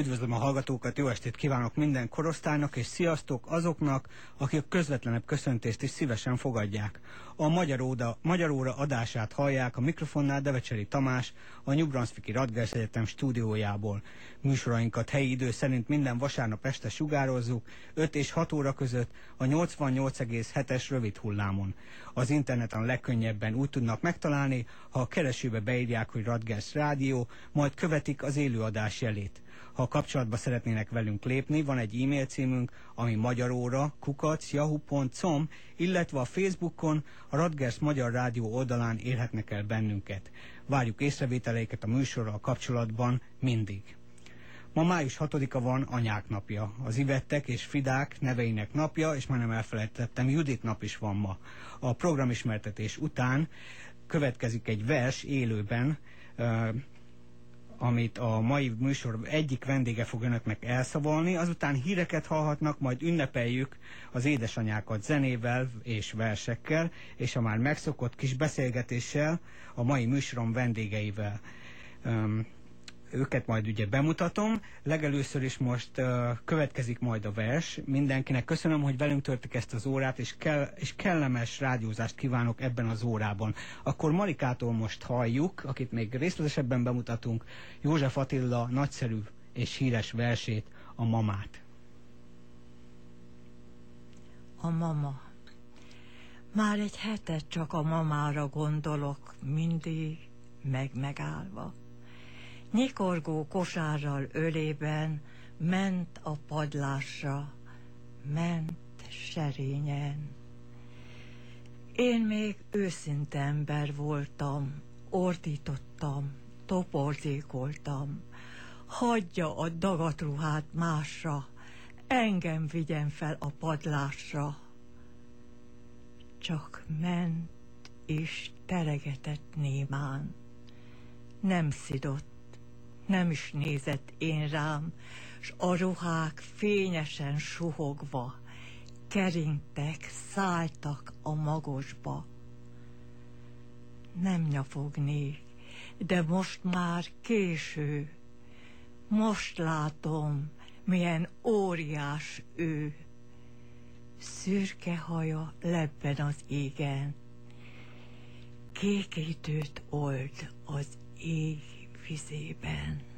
Üdvözlöm a hallgatókat, jó estét kívánok minden korosztálynak, és sziasztok azoknak, akik közvetlenebb köszöntést is szívesen fogadják. A Magyar, Óda, Magyar Óra adását hallják a mikrofonnál Devecseri Tamás, a New Brunswicki Radgers Egyetem stúdiójából. Műsorainkat helyi idő szerint minden vasárnap este sugározzuk, 5 és 6 óra között a 88,7-es rövid hullámon. Az interneten legkönnyebben úgy tudnak megtalálni, ha a keresőbe beírják, hogy Radgers Rádió, majd követik az élőadás jelét. Ha kapcsolatba szeretnének velünk lépni, van egy e-mail címünk, ami magyaróra kukacjahu.com, illetve a Facebookon a Radgers Magyar Rádió oldalán érhetnek el bennünket. Várjuk észrevételeiket a műsorral kapcsolatban mindig. Ma május 6-a van anyák napja. Az Ivettek és Fridák neveinek napja, és már nem elfelejtettem, Judit nap is van ma. A programismertetés után következik egy vers élőben, amit a mai műsor egyik vendége fog önöknek elszavolni, azután híreket hallhatnak, majd ünnepeljük az édesanyákat zenével és versekkel, és a már megszokott kis beszélgetéssel a mai műsorom vendégeivel. Um, őket majd ugye bemutatom. Legelőször is most uh, következik majd a vers. Mindenkinek köszönöm, hogy velünk törtek ezt az órát, és, kell, és kellemes rádiózást kívánok ebben az órában. Akkor Marikától most halljuk, akit még részletesebben bemutatunk, József Attila nagyszerű és híres versét, a mamát. a mama. Már egy hetet csak a mamára gondolok, mindig meg megállva. Nyikorgó kosárral ölében ment a padlásra, ment serényen. Én még őszinte ember voltam, ordítottam, toporzékoltam. Hagyja a dagatruhát másra, engem vigyen fel a padlásra. Csak ment és teregetett némán. Nem szidott, nem is nézett én rám, s a ruhák fényesen suhogva, keringtek, szálltak a magosba. Nem nyafognék, de most már késő. Most látom, milyen óriás ő. Szürke haja lebben az égen. Kékítőt old az ég PC Ben.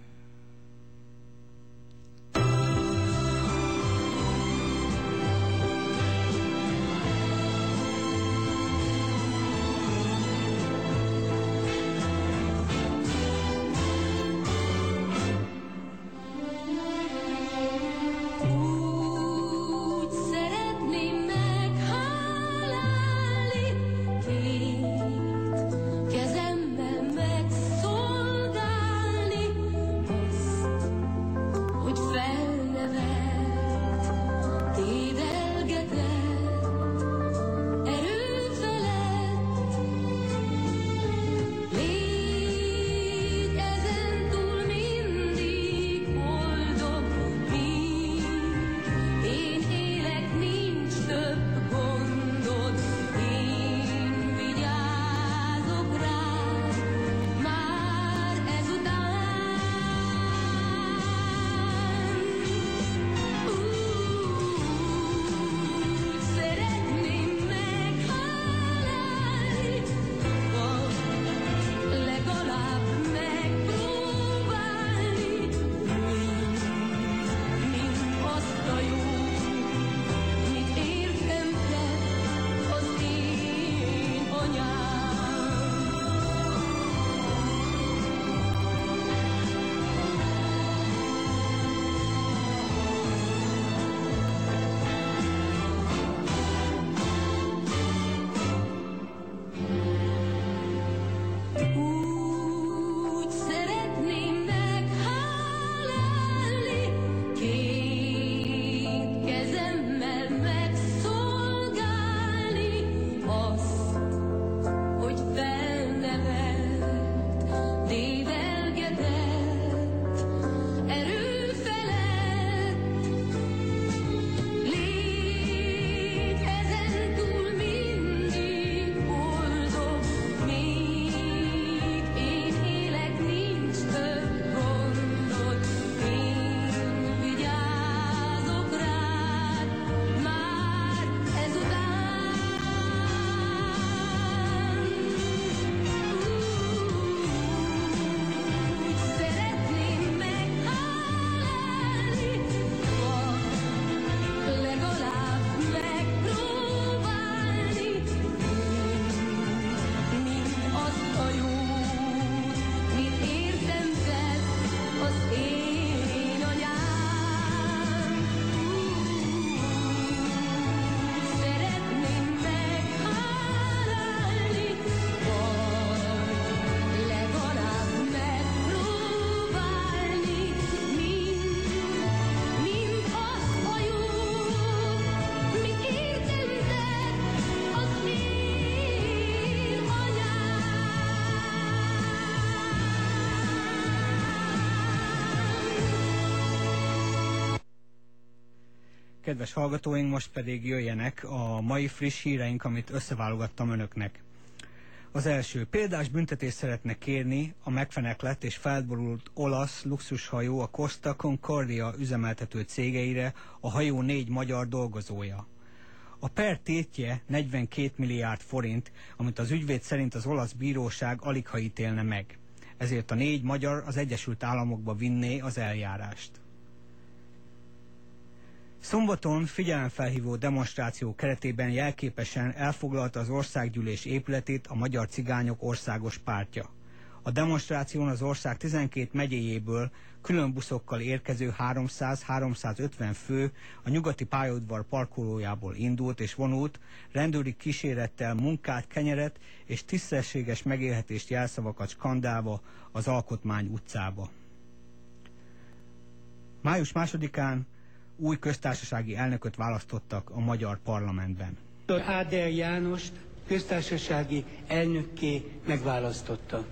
Kedves hallgatóink, most pedig jöjjenek a mai friss híreink, amit összeválogattam önöknek. Az első, példás büntetést szeretne kérni a megfeneklett és felborult olasz luxushajó a Costa Concordia üzemeltető cégeire a hajó négy magyar dolgozója. A per tétje 42 milliárd forint, amit az ügyvéd szerint az olasz bíróság alig ha ítélne meg. Ezért a négy magyar az Egyesült Államokba vinné az eljárást. Szombaton figyelemfelhívó demonstráció keretében jelképesen elfoglalta az országgyűlés épületét a Magyar Cigányok Országos Pártja. A demonstráción az ország 12 megyéjéből külön buszokkal érkező 300-350 fő a nyugati pályaudvar parkolójából indult és vonult, rendőri kísérettel munkát, kenyeret és tisztességes megélhetést jelszavakat skandálva az Alkotmány utcába. Május másodikán új köztársasági elnököt választottak a magyar parlamentben. Áder János köztársasági elnökké megválasztotta.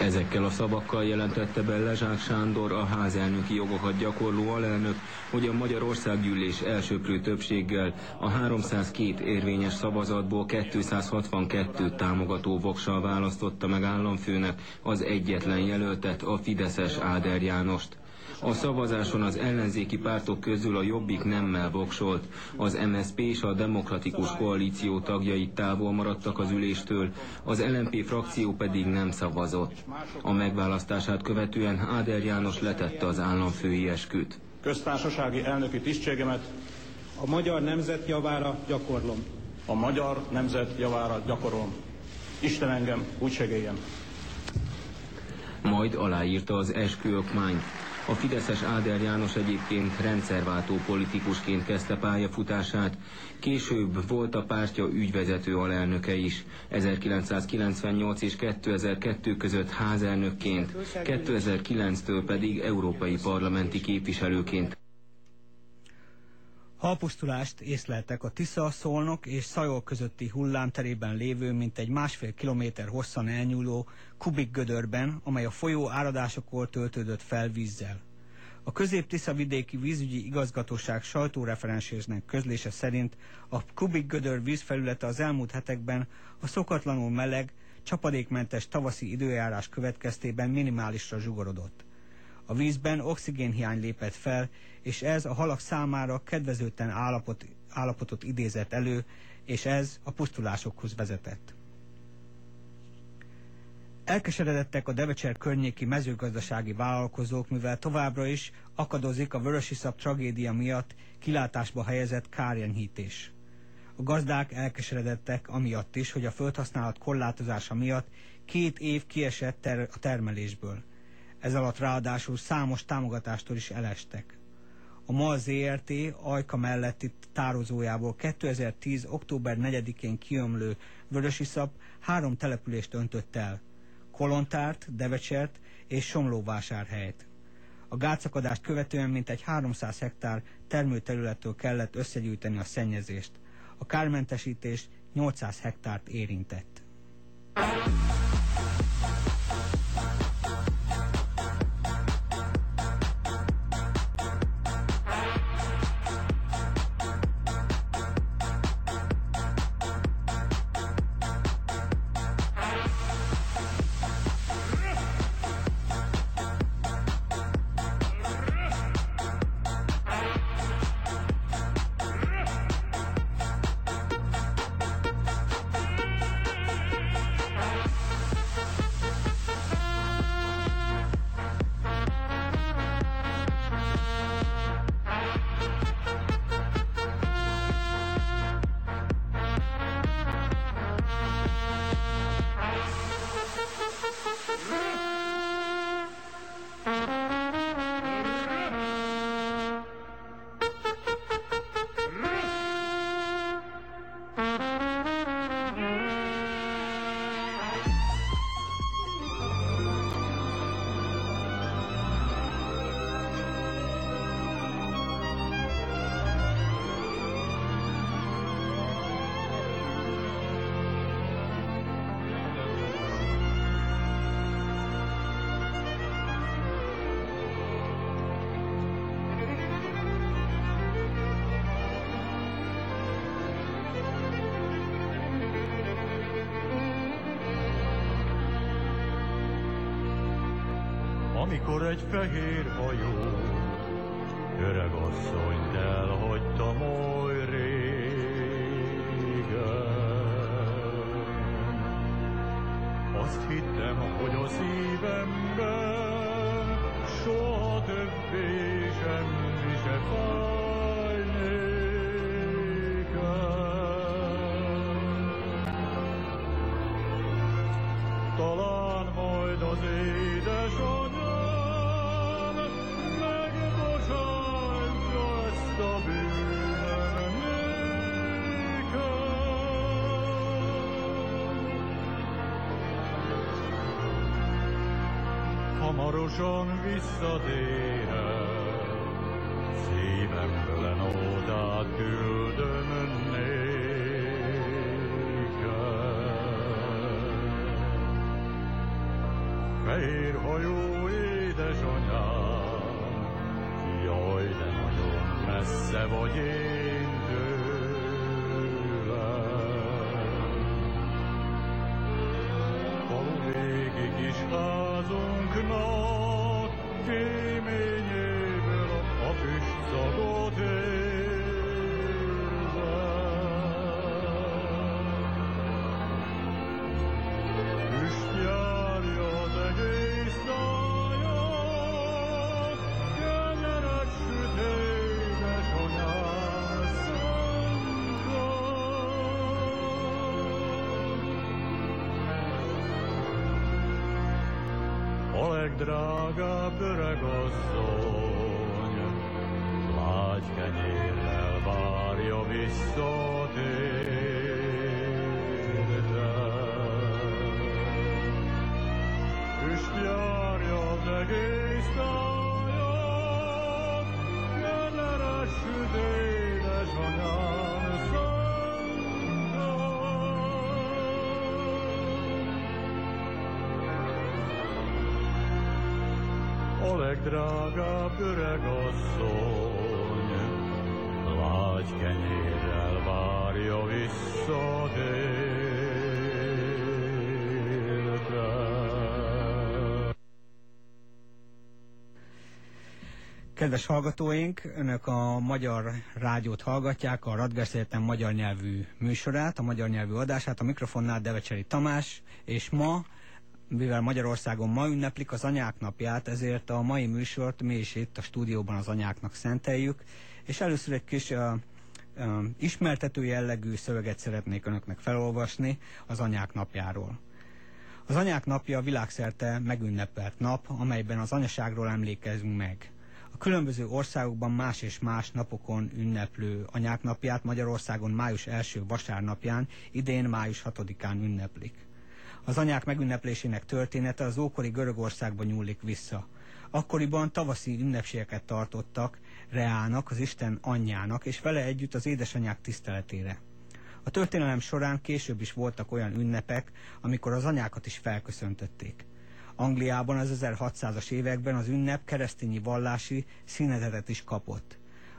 Ezekkel a szavakkal jelentette be Lezsák Sándor, a házelnöki jogokat gyakorló alelnök, hogy a Magyarországgyűlés elsőprő többséggel a 302 érvényes szavazatból 262 támogató voksal választotta meg államfőnek az egyetlen jelöltet, a Fideszes Áder Jánost. A szavazáson az ellenzéki pártok közül a Jobbik nemmel voksolt, az MSZP és a Demokratikus Koalíció tagjai távol maradtak az üléstől, az LNP frakció pedig nem szavazott. A megválasztását követően Áder János letette az államfői esküt. Köztársasági elnöki tisztségemet a magyar nemzet javára gyakorlom. A magyar nemzet javára gyakorolom. Isten engem úgy segéljen. Majd aláírta az esküökmányt. A Fideszes Áder János egyébként rendszerváltó politikusként kezdte pályafutását, később volt a pártja ügyvezető alelnöke is, 1998 és 2002 között házelnökként, 2009-től pedig európai parlamenti képviselőként. Halpusztulást észleltek a Tisza, Szolnok és Szajol közötti hullámterében lévő, mint egy másfél kilométer hosszan elnyúló kubik gödörben, amely a folyó áradásokor töltődött fel vízzel. A közép-Tisza vidéki vízügyi igazgatóság sajtóreferensének közlése szerint a kubik gödör vízfelülete az elmúlt hetekben a szokatlanul meleg, csapadékmentes tavaszi időjárás következtében minimálisra zsugorodott. A vízben oxigénhiány lépett fel, és ez a halak számára kedvezőtlen állapot, állapotot idézett elő, és ez a pusztulásokhoz vezetett. Elkeseredettek a Devecser környéki mezőgazdasági vállalkozók, mivel továbbra is akadozik a Vörösiszap tragédia miatt kilátásba helyezett kárjenyhítés. A gazdák elkeseredettek amiatt is, hogy a földhasználat korlátozása miatt két év kiesett ter a termelésből. Ez alatt ráadásul számos támogatástól is elestek. A MAL ZRT Ajka melletti tározójából 2010. október 4-én kiömlő Vörösiszap három települést öntött el. Kolontárt, Devecsert és Somlóvásárhelyet. A gátszakadást követően mintegy 300 hektár termőterülettől kellett összegyűjteni a szennyezést. A kármentesítés 800 hektárt érintett. Azt hittem, hogy a szívemben soha többé semmi se fájnék Hamarosan visszatérek, szívemből ódát küldöm nékem. Fehér hajú édesanyám, jaj, de nagyon messze vagy én Végi kis házunknak kéményéből a füst szagot A legdrágább öreg asszony, lágy kenyérrel várja visszatérve. Füst Legdrágább öreg asszony, lágy kenyérrel várja visszatérve. Kedves hallgatóink, Önök a Magyar Rádiót hallgatják, a Radgers Egyetem magyar nyelvű műsorát, a magyar nyelvű adását, a mikrofonnál Devecseri Tamás, és ma, mivel Magyarországon ma ünneplik az anyák napját, ezért a mai műsort mi is itt a stúdióban az anyáknak szenteljük, és először egy kis uh, uh, ismertető jellegű szöveget szeretnék Önöknek felolvasni az anyák napjáról. Az anyák napja világszerte megünnepelt nap, amelyben az anyaságról emlékezünk meg. A különböző országokban más és más napokon ünneplő anyák napját Magyarországon május első vasárnapján, idén május 6-án ünneplik. Az anyák megünneplésének története az ókori Görögországban nyúlik vissza. Akkoriban tavaszi ünnepségeket tartottak Reának, az Isten anyjának, és vele együtt az édesanyák tiszteletére. A történelem során később is voltak olyan ünnepek, amikor az anyákat is felköszöntötték. Angliában az 1600-as években az ünnep keresztényi vallási színezetet is kapott.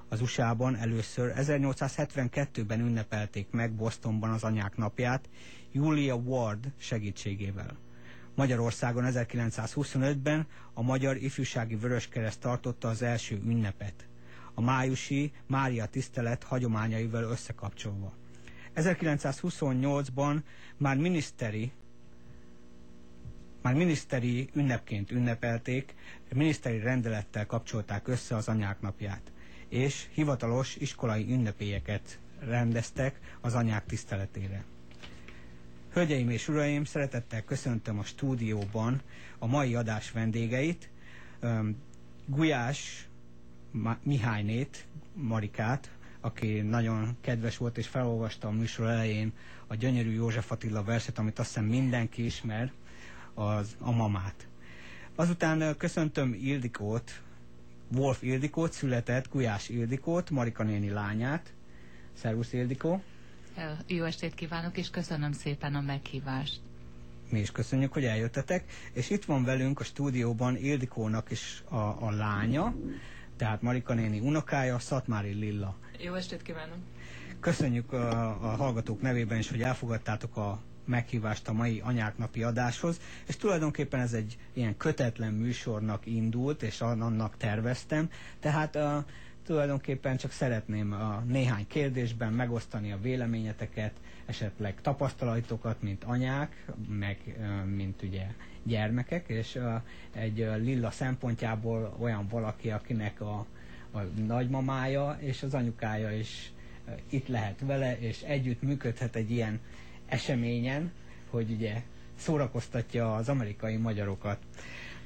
Az USA-ban először 1872-ben ünnepelték meg Bostonban az anyák napját, Julia Ward segítségével. Magyarországon 1925-ben a Magyar Ifjúsági Vöröskereszt tartotta az első ünnepet, a májusi Mária tisztelet hagyományaival összekapcsolva. 1928-ban már miniszteri már miniszteri ünnepként ünnepelték, miniszteri rendelettel kapcsolták össze az anyák napját, és hivatalos iskolai ünnepélyeket rendeztek az anyák tiszteletére. Hölgyeim és uraim, szeretettel köszöntöm a stúdióban a mai adás vendégeit, Gulyás Mihálynét, Marikát, aki nagyon kedves volt és felolvasta a műsor elején a gyönyörű József Attila verset, amit azt hiszem mindenki ismer, az, a mamát. Azután köszöntöm Ildikót, Wolf Ildikót, született Gulyás Ildikót, Marika néni lányát. Szervusz Ildikó! Jó estét kívánok, és köszönöm szépen a meghívást. Mi is köszönjük, hogy eljöttetek, és itt van velünk a stúdióban Ildikónak is a, a lánya, tehát Marika néni unokája, Szatmári Lilla. Jó estét kívánok! Köszönjük a, a hallgatók nevében is, hogy elfogadtátok a meghívást a mai anyák napi adáshoz, és tulajdonképpen ez egy ilyen kötetlen műsornak indult, és annak terveztem, tehát uh, tulajdonképpen csak szeretném a néhány kérdésben megosztani a véleményeteket, esetleg tapasztalatokat, mint anyák, meg mint ugye gyermekek, és egy Lilla szempontjából olyan valaki, akinek a, a nagymamája és az anyukája is itt lehet vele, és együtt működhet egy ilyen eseményen, hogy ugye szórakoztatja az amerikai magyarokat.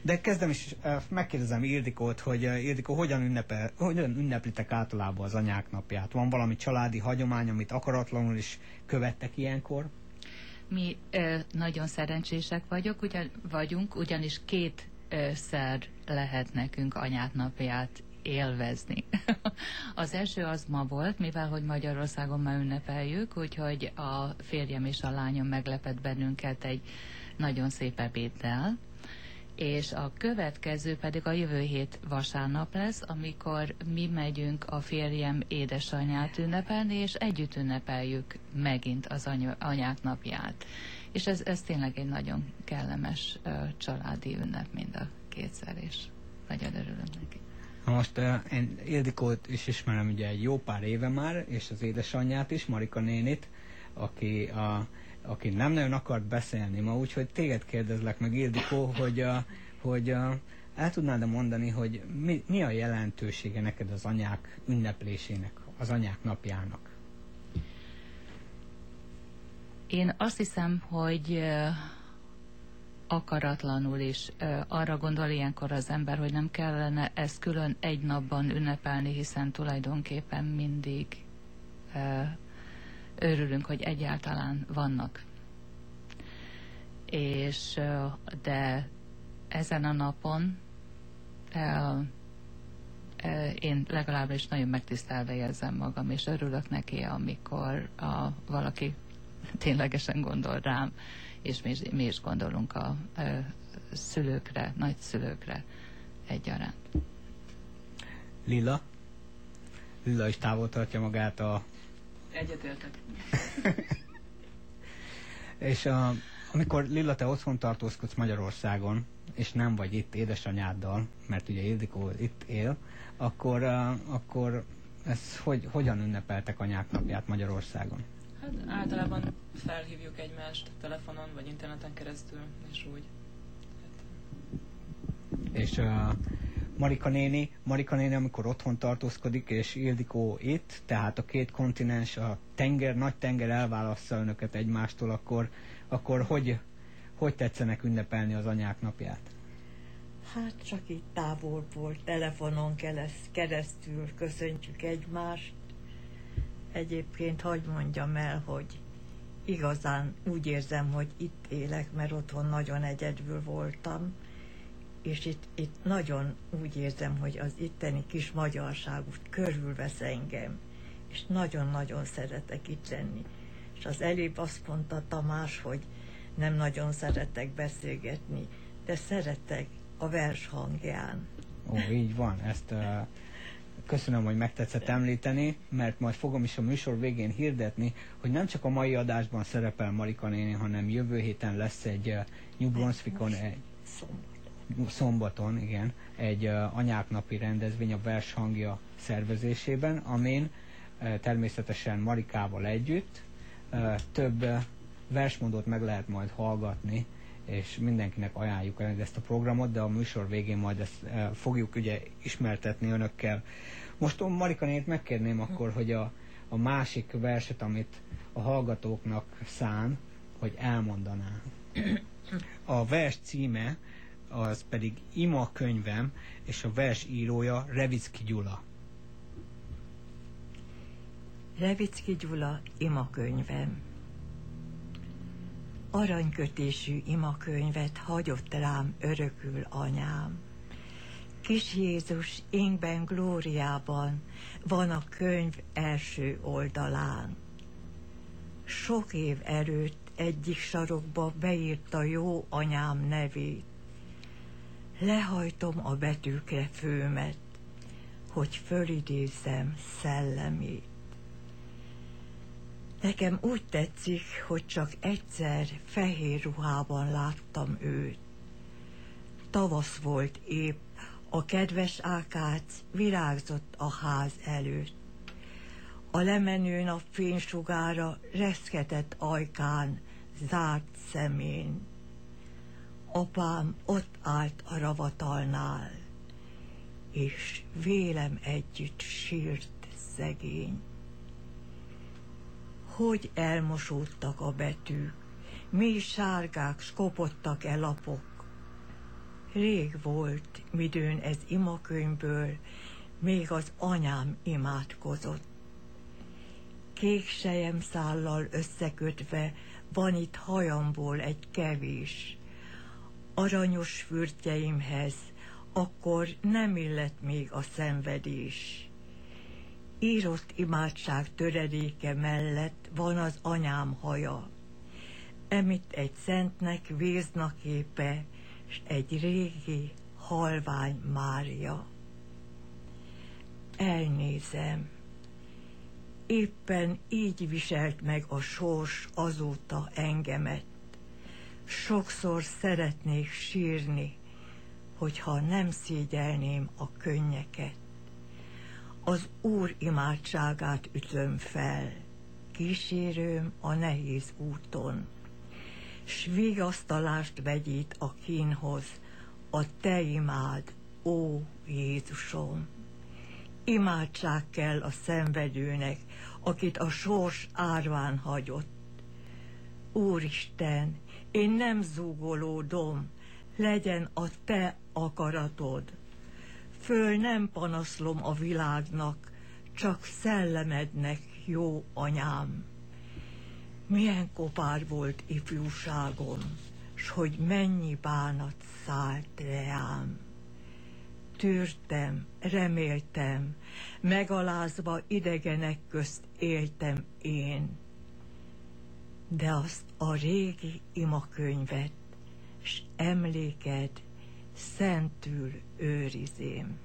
De kezdem is, megkérdezem Ildikót, hogy Ildikó, hogyan, ünnepel, hogyan ünneplitek általában az anyák napját? Van valami családi hagyomány, amit akaratlanul is követtek ilyenkor? Mi ö, nagyon szerencsések vagyok, ugyan, vagyunk, ugyanis két szer lehet nekünk anyák napját élvezni. az első az ma volt, mivel hogy Magyarországon ma ünnepeljük, úgyhogy a férjem és a lányom meglepett bennünket egy nagyon szép ebéddel, és a következő pedig a jövő hét vasárnap lesz, amikor mi megyünk a férjem édesanyját ünnepelni, és együtt ünnepeljük megint az any- anyák napját. És ez, ez tényleg egy nagyon kellemes uh, családi ünnep mind a kétszer, és nagyon örülök neki. Na most uh, én Ildikót is ismerem ugye egy jó pár éve már, és az édesanyját is, Marika nénit, aki, a, aki nem nagyon akart beszélni ma, úgyhogy téged kérdezlek meg, Ildikó, hogy, uh, hogy uh, el tudnád mondani, hogy mi, mi a jelentősége neked az anyák ünneplésének, az anyák napjának? Én azt hiszem, hogy akaratlanul is arra gondol ilyenkor az ember, hogy nem kellene ezt külön egy napban ünnepelni, hiszen tulajdonképpen mindig örülünk, hogy egyáltalán vannak. És de ezen a napon én legalábbis nagyon megtisztelve érzem magam, és örülök neki, amikor a, valaki ténylegesen gondol rám és mi, mi is gondolunk a, a szülőkre, nagyszülőkre egyaránt. Lila? Lila is távol tartja magát a... Egyetértek. és a, amikor Lilla, te otthon tartózkodsz Magyarországon, és nem vagy itt édesanyáddal, mert ugye Ildikó itt él, akkor, uh, akkor ez hogy, hogyan ünnepeltek anyák napját Magyarországon? Hát általában felhívjuk egymást telefonon vagy interneten keresztül, és úgy. Hát... És uh, Marika néni, Marika néni, amikor otthon tartózkodik, és Ildikó itt, tehát a két kontinens, a tenger, nagy tenger elválassza önöket egymástól, akkor, akkor hogy, hogy tetszenek ünnepelni az anyák napját? Hát csak itt távolból, telefonon keresztül köszöntjük egymást, egyébként hagyd mondjam el, hogy igazán úgy érzem, hogy itt élek, mert otthon nagyon egyedül voltam, és itt, itt nagyon úgy érzem, hogy az itteni kis magyarság úgy körülvesz engem, és nagyon-nagyon szeretek itt lenni. És az előbb azt mondta Tamás, hogy nem nagyon szeretek beszélgetni, de szeretek a vers hangján. Ó, így van, ezt uh, köszönöm, hogy megtetszett említeni, mert majd fogom is a műsor végén hirdetni, hogy nem csak a mai adásban szerepel Marika néni, hanem jövő héten lesz egy uh, New Brunswickon egy szombaton. Szombaton, igen, egy uh, anyáknapi rendezvény a vershangja szervezésében, amin természetesen Marikával együtt több versmódot meg lehet majd hallgatni, és mindenkinek ajánljuk el ezt a programot, de a műsor végén majd ezt e, fogjuk ugye ismertetni önökkel. Most Marika nét megkérném akkor, hogy a, a másik verset, amit a hallgatóknak szán, hogy elmondaná. A vers címe az pedig Ima könyvem, és a vers írója Revicki Gyula. Revicki Gyula Ima könyvem aranykötésű imakönyvet hagyott rám örökül anyám. Kis Jézus énkben glóriában van a könyv első oldalán. Sok év előtt egyik sarokba beírta jó anyám nevét. Lehajtom a betűkre főmet, hogy fölidézzem szellemét. Nekem úgy tetszik, hogy csak egyszer fehér ruhában láttam őt. Tavasz volt épp, A kedves ákác virágzott a ház előtt. A lemenő nap fénysugára reszketett ajkán, zárt szemén. Apám ott állt a ravatalnál, és vélem együtt sírt szegény. Hogy elmosódtak a betűk, mi sárgák skopottak el lapok. Rég volt, midőn ez imakönyvből, még az anyám imádkozott. Kék sejem szállal összekötve van itt hajamból egy kevés. Aranyos fürtjeimhez akkor nem illet még a szenvedés. Írott imádság töredéke mellett van az anyám haja. Emit egy szentnek vézna képe, s egy régi halvány Mária. Elnézem, éppen így viselt meg a sors azóta engemet. Sokszor szeretnék sírni, hogyha nem szégyelném a könnyeket. Az Úr imádságát ütöm fel, kísérőm a nehéz úton, s vigasztalást vegyít a kínhoz, a te imád, ó Jézusom! Imádság kell a szenvedőnek, akit a sors árván hagyott. Úristen, én nem zúgolódom, legyen a te akaratod. Föl nem panaszlom a világnak, csak szellemednek, jó anyám. Milyen kopár volt ifjúságom, s hogy mennyi bánat szállt reám. Tűrtem, reméltem, megalázva idegenek közt éltem én. De azt a régi imakönyvet, s emléked szentül őrizém.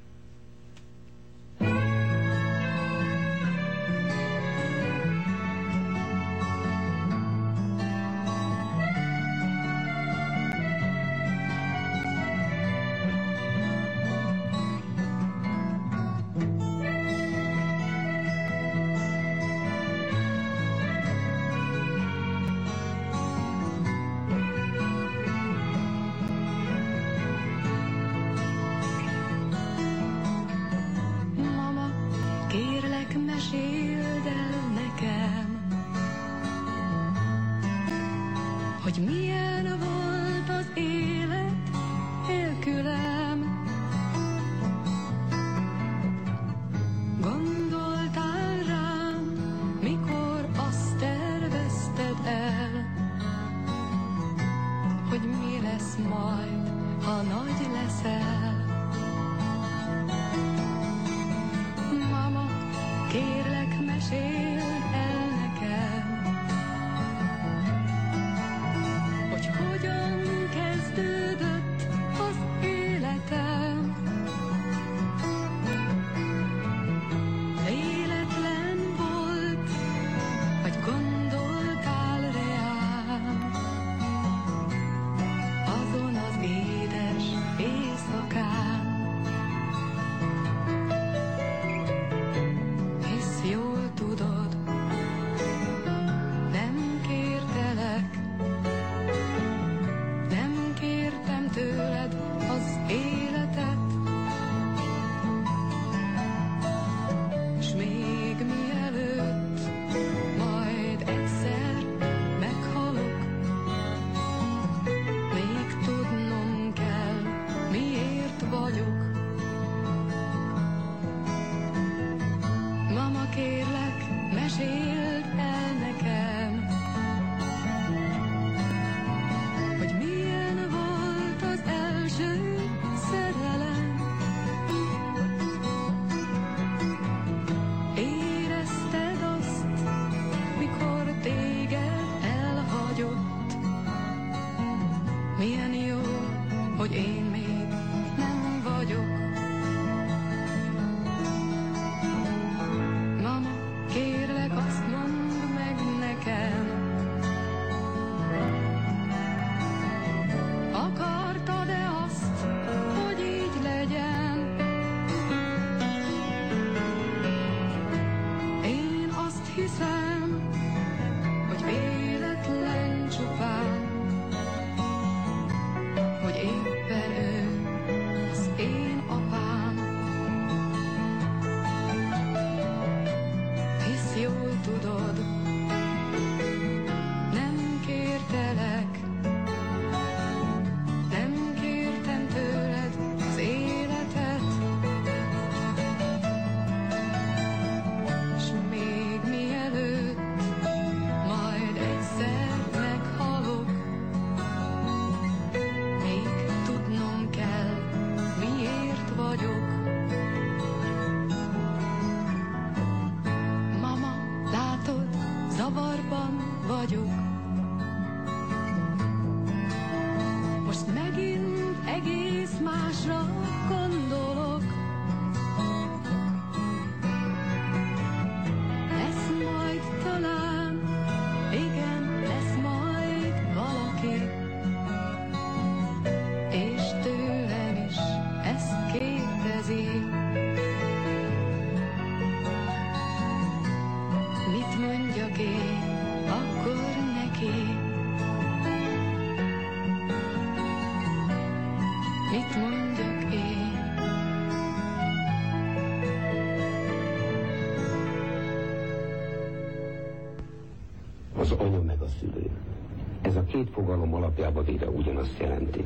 Két fogalom alapjába véve ugyanazt jelenti.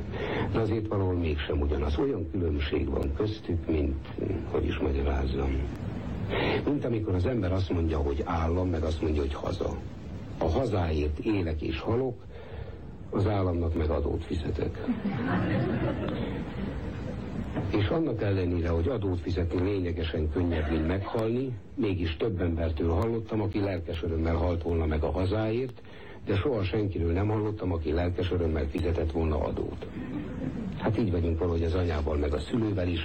De azért valahol mégsem ugyanaz. Olyan különbség van köztük, mint, hogy is magyarázzam. Mint amikor az ember azt mondja, hogy állam, meg azt mondja, hogy haza. A hazáért élek és halok, az államnak meg adót fizetek. És annak ellenére, hogy adót fizetni lényegesen könnyebb, mint meghalni, mégis több embertől hallottam, aki lelkes örömmel halt volna meg a hazáért, de soha senkiről nem hallottam, aki lelkes örömmel fizetett volna adót. Hát így vagyunk valahogy az anyával, meg a szülővel is.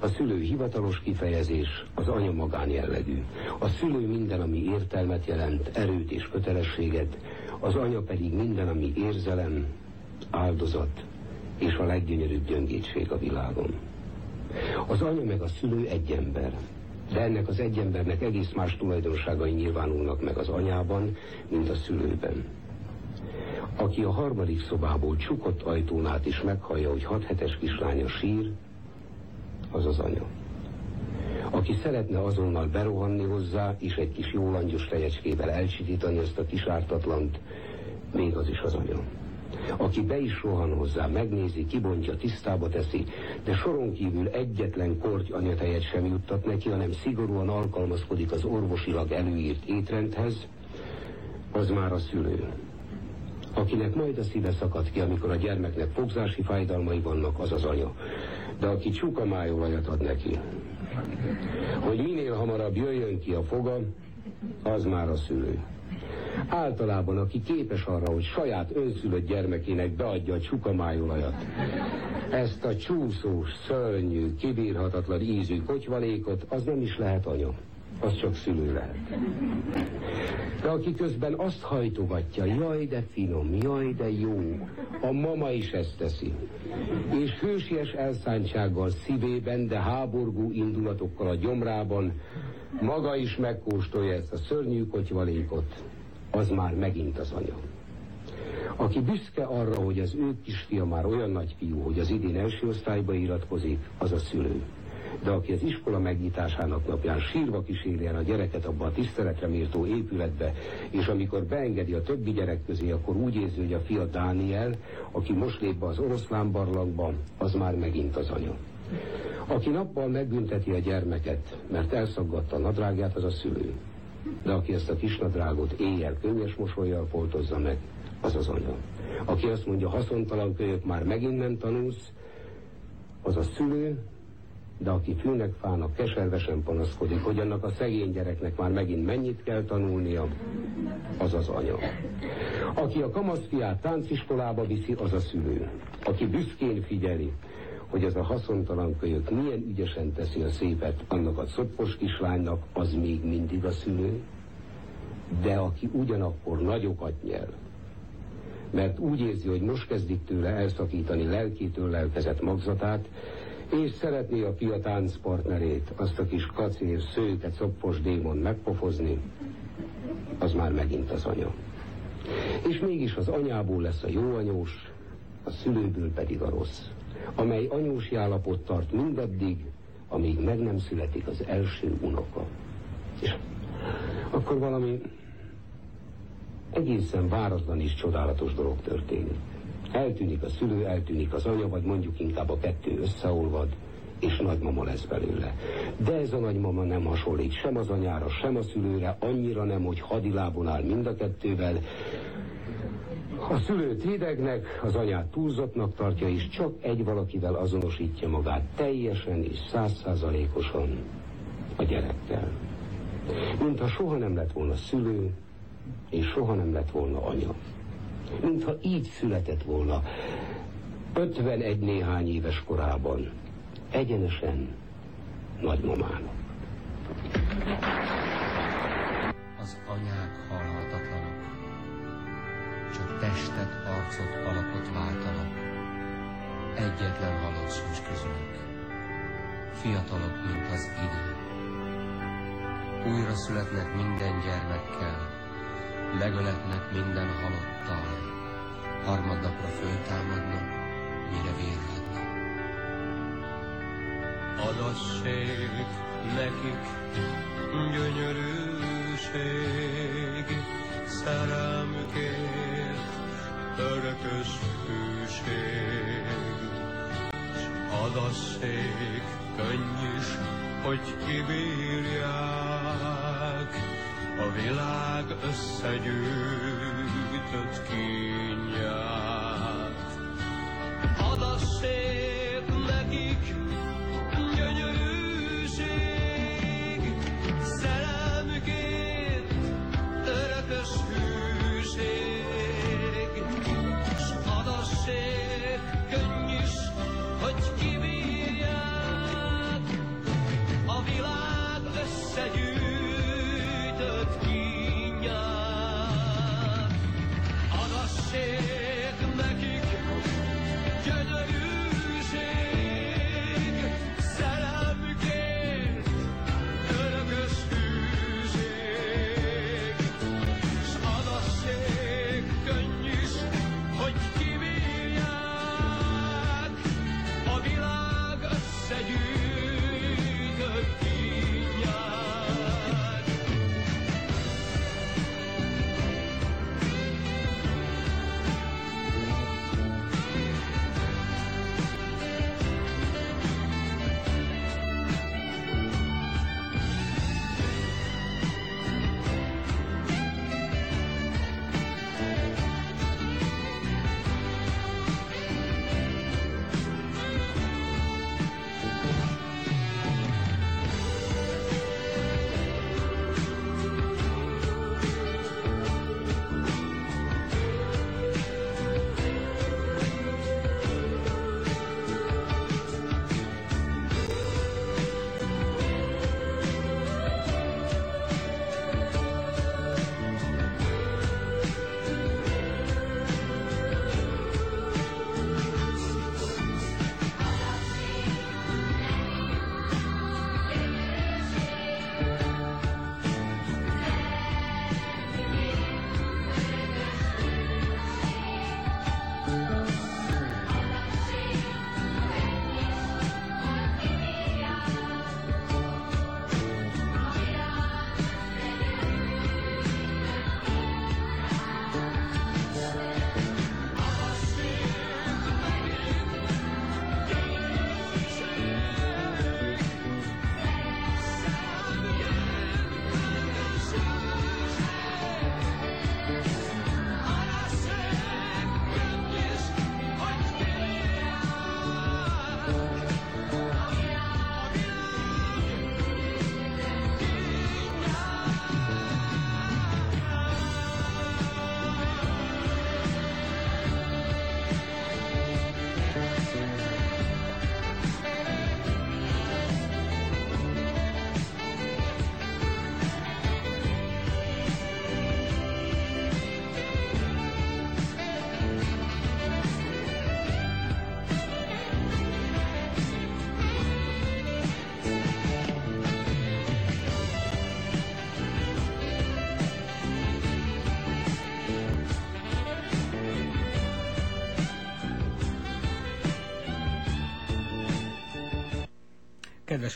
A szülő hivatalos kifejezés, az anya magán jellegű. A szülő minden, ami értelmet jelent, erőt és kötelességet, az anya pedig minden, ami érzelem, áldozat és a leggyönyörűbb gyöngétség a világon. Az anya meg a szülő egy ember, de ennek az egy embernek egész más tulajdonságai nyilvánulnak meg az anyában, mint a szülőben. Aki a harmadik szobából csukott ajtón át is meghallja, hogy hat hetes kislánya sír, az az anya. Aki szeretne azonnal berohanni hozzá, és egy kis jó langyos fejecskével elcsitítani ezt a kis ártatlant, még az is az anya. Aki be is rohan hozzá, megnézi, kibontja, tisztába teszi, de soron kívül egyetlen korty anyatejet sem juttat neki, hanem szigorúan alkalmazkodik az orvosilag előírt étrendhez, az már a szülő. Akinek majd a szíve szakad ki, amikor a gyermeknek fogzási fájdalmai vannak, az az anya. De aki csuka májolajat ad neki, hogy minél hamarabb jöjjön ki a foga, az már a szülő. Általában, aki képes arra, hogy saját önszülött gyermekének beadja a csukamájolajat, ezt a csúszós, szörnyű, kibírhatatlan ízű kotyvalékot, az nem is lehet anya. Az csak szülő lehet. De aki közben azt hajtogatja, jaj de finom, jaj de jó, a mama is ezt teszi. És hősies elszántsággal szívében, de háborgó indulatokkal a gyomrában, maga is megkóstolja ezt a szörnyű kotyvalékot, az már megint az anya. Aki büszke arra, hogy az ő kisfia már olyan nagy fiú, hogy az idén első osztályba iratkozik, az a szülő. De aki az iskola megnyitásának napján sírva kíséri el a gyereket abba a tiszteletre méltó épületbe, és amikor beengedi a többi gyerek közé, akkor úgy érzi, hogy a fia Dániel, aki most lép be az oroszlán barlangba, az már megint az anya. Aki nappal megbünteti a gyermeket, mert elszaggatta a nadrágját, az a szülő. De aki ezt a kis nadrágot éjjel könnyes mosolyjal foltozza meg, az az anya. Aki azt mondja, haszontalan kölyök, már megint nem tanulsz, az a szülő, de aki fűnek fának keservesen panaszkodik, hogy annak a szegény gyereknek már megint mennyit kell tanulnia, az az anya. Aki a kamaszfiát tánciskolába viszi, az a szülő. Aki büszkén figyeli, hogy ez a haszontalan kölyök milyen ügyesen teszi a szépet annak a szoppos kislánynak, az még mindig a szülő. De aki ugyanakkor nagyokat nyel, mert úgy érzi, hogy most kezdik tőle elszakítani lelkitől lelkezett magzatát, és szeretné a fia táncpartnerét, azt a kis kacér, szőke, coppos démon megpofozni, az már megint az anya. És mégis az anyából lesz a jó anyós, a szülőből pedig a rossz, amely anyósi állapot tart mindaddig, amíg meg nem születik az első unoka. És akkor valami egészen váratlan és csodálatos dolog történik. Eltűnik a szülő, eltűnik az anya, vagy mondjuk inkább a kettő összeolvad, és nagymama lesz belőle. De ez a nagymama nem hasonlít sem az anyára, sem a szülőre, annyira nem, hogy hadilábon áll mind a kettővel. A szülőt hidegnek, az anyát túlzottnak tartja, és csak egy valakivel azonosítja magát teljesen és százszázalékosan a gyerekkel. Mintha soha nem lett volna szülő, és soha nem lett volna anya. Mintha így született volna, 51 néhány éves korában, egyenesen nagymamának. Az halhatatlanok, csak testet, arcot, alapot váltanak. Egyetlen halott sincs közülük, fiatalok, mint az idő. Újra születnek minden gyermekkel, megöletnek minden halottal, harmadnapra föltámadnak, mire vérhatnak. Adassék nekik gyönyörűség, szerelmükért örökös hűség. S adassék könny is, hogy kibírják a világ összegyűjtött kínját. Adassék nekik kínját.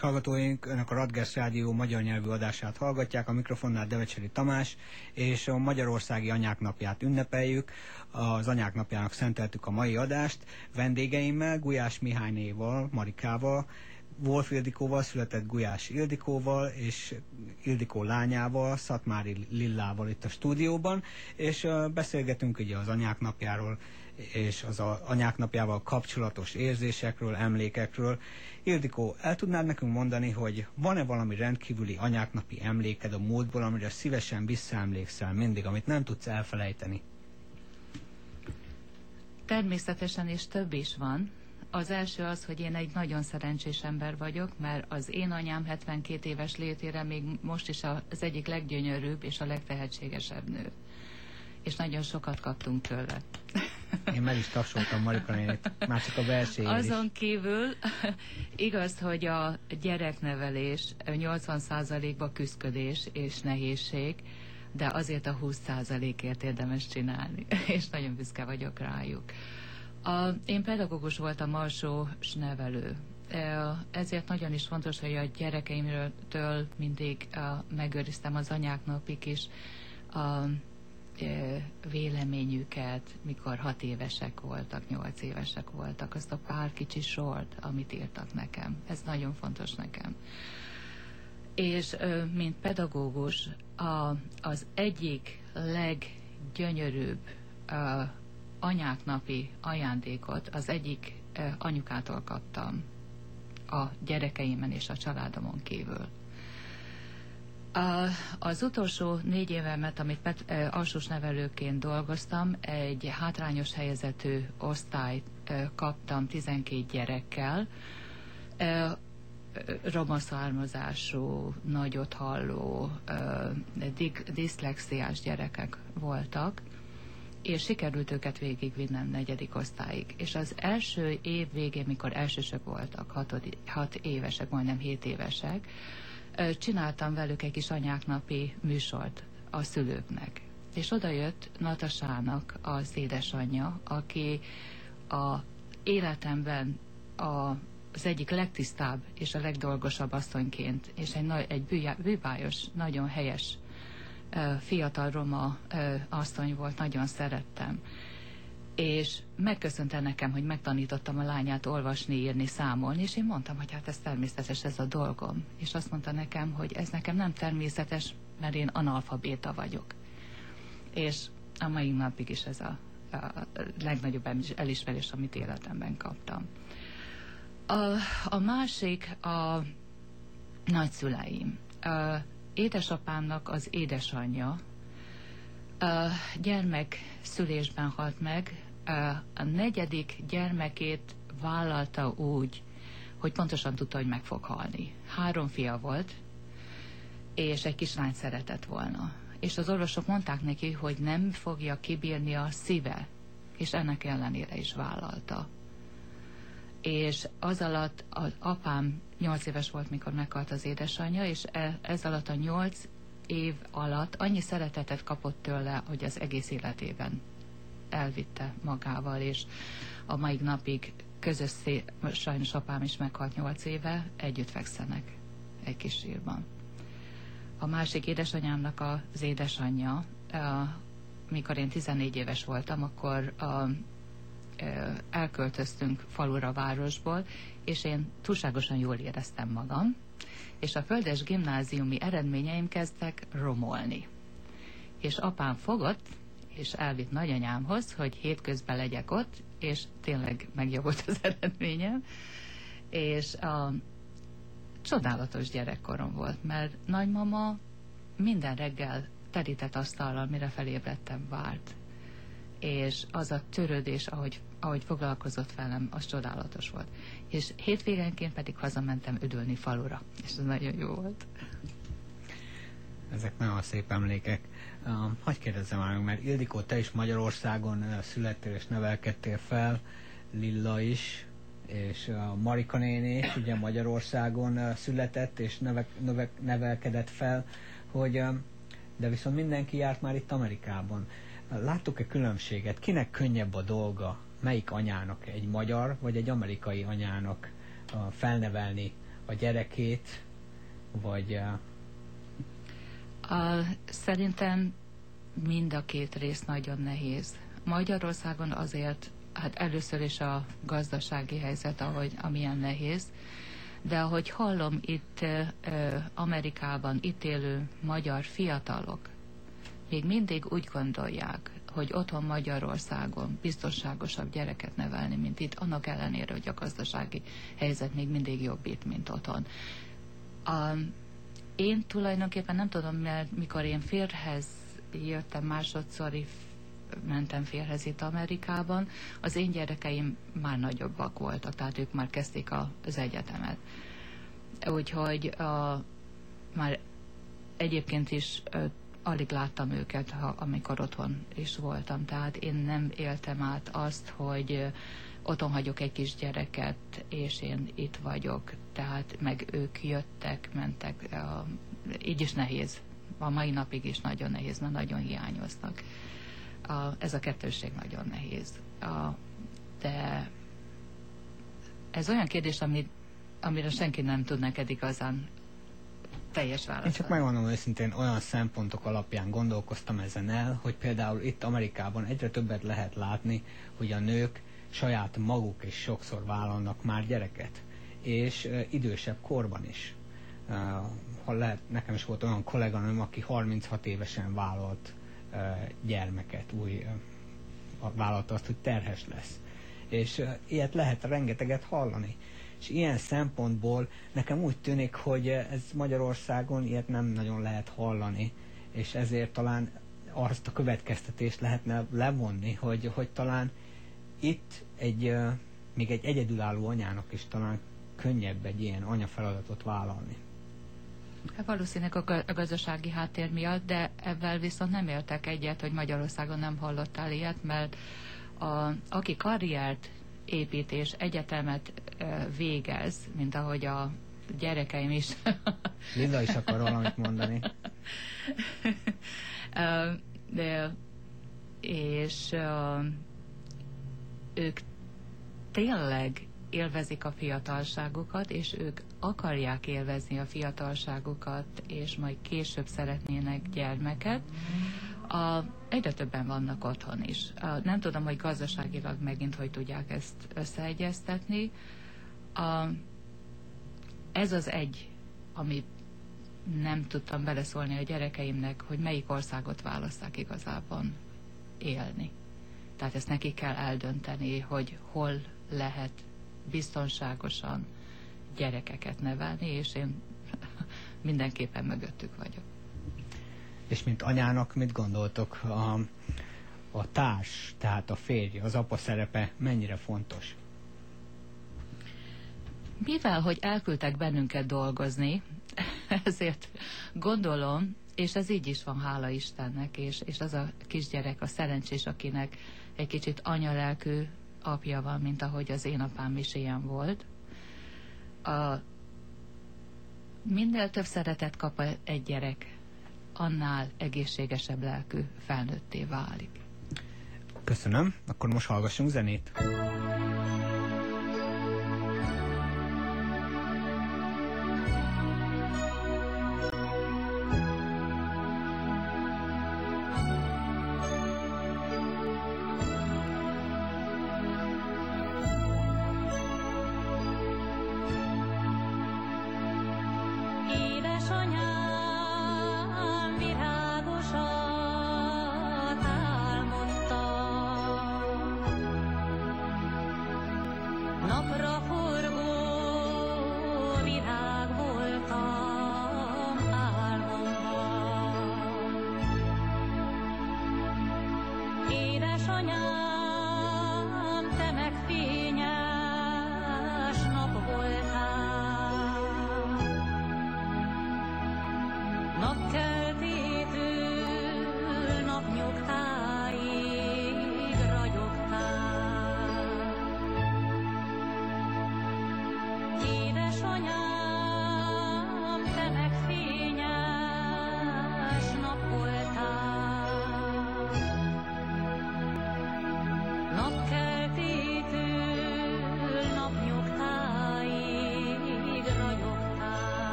Kedves hallgatóink, Önök a Radgers Rádió magyar nyelvű adását hallgatják, a mikrofonnál Devecseri Tamás, és a Magyarországi Anyák Napját ünnepeljük. Az Anyák Napjának szenteltük a mai adást vendégeimmel, Gulyás Mihálynéval, Marikával, Wolf Ildikóval született Gulyás Ildikóval, és Ildikó lányával, Szatmári Lillával itt a stúdióban, és beszélgetünk ugye az anyák napjáról, és az a anyák napjával kapcsolatos érzésekről, emlékekről. Ildikó, el tudnád nekünk mondani, hogy van-e valami rendkívüli anyáknapi emléked a múltból, amire szívesen visszaemlékszel mindig, amit nem tudsz elfelejteni? Természetesen és több is van. Az első az, hogy én egy nagyon szerencsés ember vagyok, mert az én anyám 72 éves létére még most is az egyik leggyönyörűbb és a legtehetségesebb nő. És nagyon sokat kaptunk tőle. Én meg is tapsoltam Marika nénit, már csak a verséjét Azon kívül igaz, hogy a gyereknevelés 80%-ba küzdködés és nehézség, de azért a 20%-ért érdemes csinálni, és nagyon büszke vagyok rájuk. A, én pedagógus voltam alsós nevelő, ezért nagyon is fontos, hogy a gyerekeimről mindig megőriztem az anyák napig is a véleményüket, mikor hat évesek voltak, nyolc évesek voltak, azt a pár kicsi sort, amit írtak nekem. Ez nagyon fontos nekem. És mint pedagógus a, az egyik leggyönyörűbb a, anyáknapi ajándékot az egyik anyukától kaptam a gyerekeimen és a családomon kívül. A, az utolsó négy évemet, amit pet, e, alsós nevelőként dolgoztam, egy hátrányos helyzetű osztályt e, kaptam 12 gyerekkel, e, roma származású, nagyot halló, diszlexiás gyerekek voltak, és sikerült őket végigvinnem negyedik osztályig. És az első év végén, mikor elsősök voltak, hatod, hat évesek, majdnem hét évesek, csináltam velük egy kis anyáknapi műsort a szülőknek. És oda jött Natasának az édesanyja, aki a életemben a az egyik legtisztább és a legdolgosabb asszonyként, és egy, egy bűbájos, nagyon helyes fiatal roma asszony volt, nagyon szerettem. És megköszönte nekem, hogy megtanítottam a lányát olvasni, írni, számolni, és én mondtam, hogy hát ez természetes, ez a dolgom. És azt mondta nekem, hogy ez nekem nem természetes, mert én analfabéta vagyok. És a mai napig is ez a, a legnagyobb elismerés, amit életemben kaptam. A, a másik a nagyszüleim. A, édesapámnak az édesanyja a gyermek szülésben halt meg, a negyedik gyermekét vállalta úgy, hogy pontosan tudta, hogy meg fog halni. Három fia volt, és egy kislány szeretett volna. És az orvosok mondták neki, hogy nem fogja kibírni a szíve, és ennek ellenére is vállalta és az alatt az apám nyolc éves volt, mikor meghalt az édesanyja, és e, ez alatt a nyolc év alatt annyi szeretetet kapott tőle, hogy az egész életében elvitte magával, és a mai napig közös szé... sajnos apám is meghalt nyolc éve, együtt fekszenek egy kis sírban. A másik édesanyámnak az édesanyja, mikor én 14 éves voltam, akkor a elköltöztünk falura, városból, és én túlságosan jól éreztem magam, és a földes gimnáziumi eredményeim kezdtek romolni. És apám fogott, és elvitt nagyanyámhoz, hogy hétközben legyek ott, és tényleg megjavult az eredményem, és a csodálatos gyerekkorom volt, mert nagymama minden reggel terített asztallal, mire felébredtem, várt. És az a törődés, ahogy ahogy foglalkozott velem, az csodálatos volt. És hétvégenként pedig hazamentem üdülni falura, és ez nagyon jó volt. Ezek nagyon szép emlékek. Uh, hogy kérdezzem már mert Ildikó, te is Magyarországon uh, születtél és nevelkedtél fel, Lilla is, és uh, Marika néni is ugye Magyarországon uh, született és neve, neve, nevelkedett fel, hogy uh, de viszont mindenki járt már itt Amerikában. Láttuk-e különbséget? Kinek könnyebb a dolga? melyik anyának, egy magyar vagy egy amerikai anyának felnevelni a gyerekét, vagy A, szerintem mind a két rész nagyon nehéz. Magyarországon azért, hát először is a gazdasági helyzet, ahogy, amilyen nehéz, de ahogy hallom itt Amerikában itt élő magyar fiatalok, még mindig úgy gondolják, hogy otthon Magyarországon biztonságosabb gyereket nevelni, mint itt, annak ellenére, hogy a gazdasági helyzet még mindig jobb itt, mint otthon. A, én tulajdonképpen nem tudom, mert mikor én férhez jöttem másodszor, mentem férhez itt Amerikában, az én gyerekeim már nagyobbak voltak, tehát ők már kezdték az egyetemet. Úgyhogy a, már egyébként is alig láttam őket, ha, amikor otthon is voltam. Tehát én nem éltem át azt, hogy ö, otthon hagyok egy kis gyereket, és én itt vagyok. Tehát meg ők jöttek, mentek. Így is nehéz. A mai napig is nagyon nehéz, mert nagyon hiányoznak. Ez a kettőség nagyon nehéz. De ez olyan kérdés, ami, amire senki nem tud neked igazán teljes választ. Én csak megmondom őszintén, olyan szempontok alapján gondolkoztam ezen el, hogy például itt Amerikában egyre többet lehet látni, hogy a nők saját maguk is sokszor vállalnak már gyereket, és idősebb korban is. Ha lehet, nekem is volt olyan kolléganőm, aki 36 évesen vállalt gyermeket, új vállalta azt, hogy terhes lesz. És ilyet lehet rengeteget hallani. És ilyen szempontból nekem úgy tűnik, hogy ez Magyarországon ilyet nem nagyon lehet hallani, és ezért talán azt a következtetést lehetne levonni, hogy, hogy talán itt egy, még egy egyedülálló anyának is talán könnyebb egy ilyen anyafeladatot vállalni. Hát valószínűleg a ga- a gazdasági háttér miatt, de ebben viszont nem értek egyet, hogy Magyarországon nem hallottál ilyet, mert a, aki karriert épít és egyetemet végez, mint ahogy a gyerekeim is. Linda is akar valamit mondani. De, és ők tényleg élvezik a fiatalságukat, és ők akarják élvezni a fiatalságukat, és majd később szeretnének gyermeket. A, egyre többen vannak otthon is. A, nem tudom, hogy gazdaságilag megint hogy tudják ezt összeegyeztetni. A, ez az egy, amit nem tudtam beleszólni a gyerekeimnek, hogy melyik országot választák igazából élni. Tehát ezt neki kell eldönteni, hogy hol lehet biztonságosan gyerekeket nevelni, és én mindenképpen mögöttük vagyok. És mint anyának mit gondoltok? A, a társ, tehát a férj, az apa szerepe mennyire fontos? Mivel, hogy elküldtek bennünket dolgozni, ezért gondolom, és ez így is van, hála Istennek, és, és az a kisgyerek a szerencsés, akinek egy kicsit anyalelkű apja van, mint ahogy az én apám is ilyen volt. A, minél több szeretet kap egy gyerek, annál egészségesebb lelkű felnőtté válik. Köszönöm, akkor most hallgassunk zenét.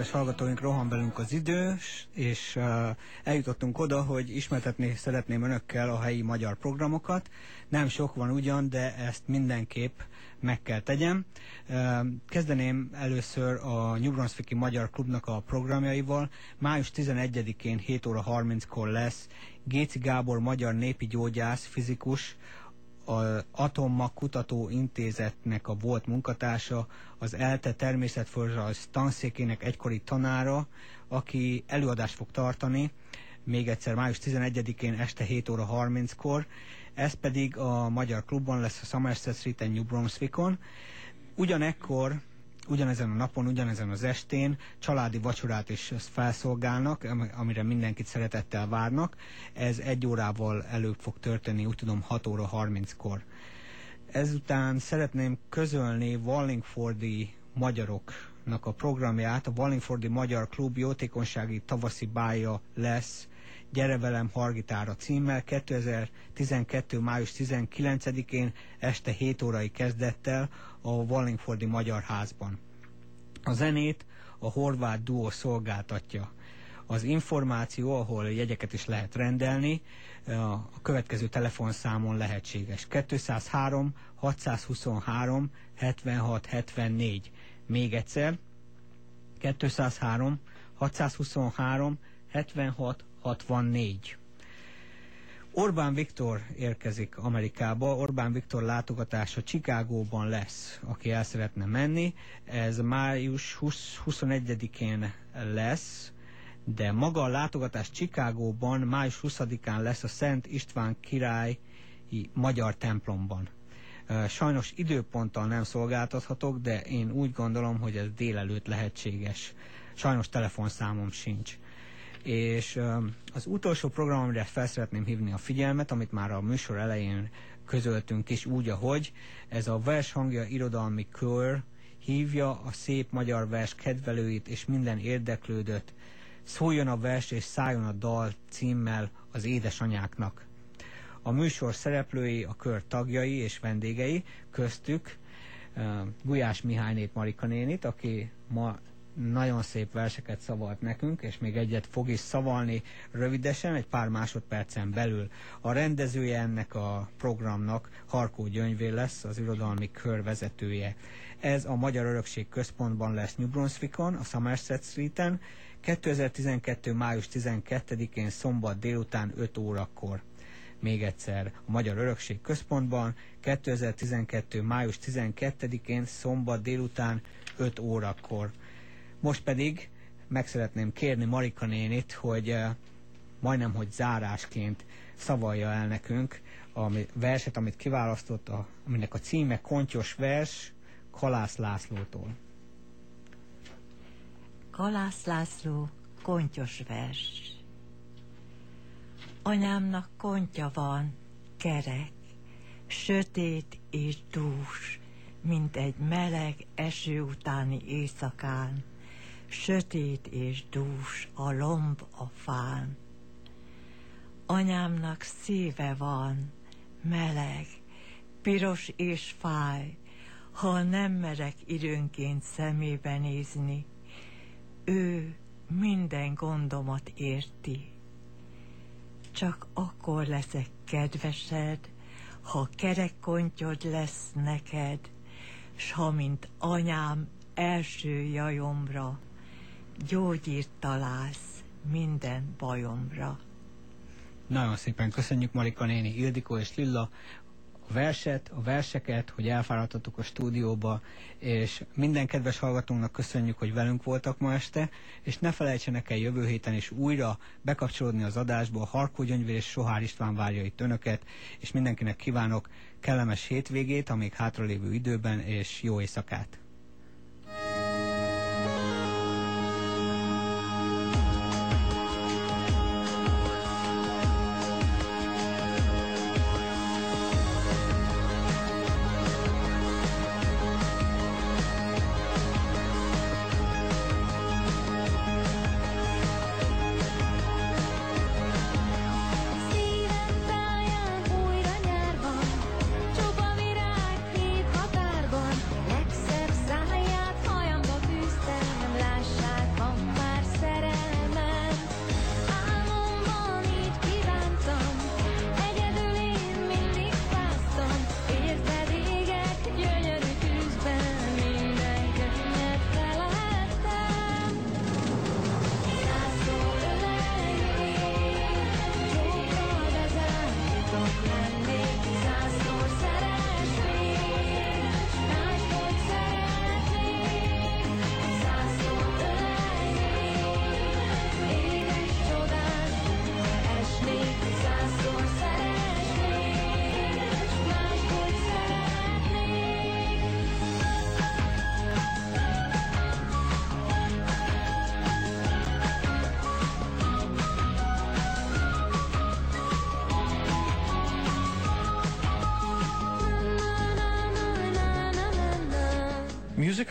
Kedves hallgatóink, rohan velünk az idős, és uh, eljutottunk oda, hogy ismertetni szeretném önökkel a helyi magyar programokat. Nem sok van ugyan, de ezt mindenképp meg kell tegyem. Uh, kezdeném először a New Brunswicki Magyar Klubnak a programjaival. Május 11-én 7 óra 30-kor lesz Géci Gábor magyar népi gyógyász, fizikus, az Atommag Kutató Intézetnek a volt munkatársa, az ELTE természetföldrajz tanszékének egykori tanára, aki előadást fog tartani, még egyszer május 11-én este 7 óra 30-kor, ez pedig a Magyar Klubban lesz a Somerset Street-en New Brunswickon. Ugyanekkor ugyanezen a napon, ugyanezen az estén családi vacsorát is felszolgálnak, amire mindenkit szeretettel várnak. Ez egy órával előbb fog történni, úgy tudom 6 óra 30-kor. Ezután szeretném közölni Wallingfordi magyaroknak a programját. A Wallingfordi Magyar Klub jótékonysági tavaszi bája lesz Gyere velem Hargitára címmel 2012. május 19-én este 7 órai kezdettel a Wallingfordi Magyar Házban. A zenét a horvát duó szolgáltatja. Az információ, ahol jegyeket is lehet rendelni, a következő telefonszámon lehetséges. 203 623 76 74. Még egyszer, 203 623 76 64. Orbán Viktor érkezik Amerikába, Orbán Viktor látogatása Csikágóban lesz, aki el szeretne menni. Ez május 21-én lesz, de maga a látogatás Csikágóban május 20-án lesz a Szent István királyi magyar templomban. Sajnos időponttal nem szolgáltathatok, de én úgy gondolom, hogy ez délelőtt lehetséges. Sajnos telefonszámom sincs és az utolsó program, amire fel szeretném hívni a figyelmet, amit már a műsor elején közöltünk is úgy, ahogy ez a vershangja irodalmi kör hívja a szép magyar vers kedvelőit és minden érdeklődött, szóljon a vers és szálljon a dal címmel az édesanyáknak. A műsor szereplői, a kör tagjai és vendégei, köztük Gulyás Mihálynét Marika nénit, aki ma nagyon szép verseket szavalt nekünk, és még egyet fog is szavalni rövidesen, egy pár másodpercen belül. A rendezője ennek a programnak Harkó Gyöngyvé lesz, az irodalmi kör vezetője. Ez a Magyar Örökség Központban lesz New Brunswickon, a Somerset Street-en, 2012. május 12-én szombat délután 5 órakor. Még egyszer, a Magyar Örökség Központban 2012. május 12-én szombat délután 5 órakor. Most pedig meg szeretném kérni Marika nénit, hogy uh, majdnem, hogy zárásként szavalja el nekünk a verset, amit kiválasztott, a, aminek a címe Kontyos vers Kalász Lászlótól. Kalász László, kontyos vers. Anyámnak kontya van, kerek, sötét és dús, mint egy meleg eső utáni éjszakán sötét és dús a lomb a fán. Anyámnak szíve van, meleg, piros és fáj, ha nem merek időnként szemébe nézni. Ő minden gondomat érti. Csak akkor leszek kedvesed, ha kerekkontyod lesz neked, s ha mint anyám első jajomra gyógyírt találsz minden bajomra. Nagyon szépen köszönjük Marika néni, Ildikó és Lilla a verset, a verseket, hogy elfáradtatok a stúdióba, és minden kedves hallgatónknak köszönjük, hogy velünk voltak ma este, és ne felejtsenek el jövő héten is újra bekapcsolódni az adásba, a Harkó Gyöngyvér és Sohár István várja itt önöket, és mindenkinek kívánok kellemes hétvégét, amíg hátralévő időben, és jó éjszakát!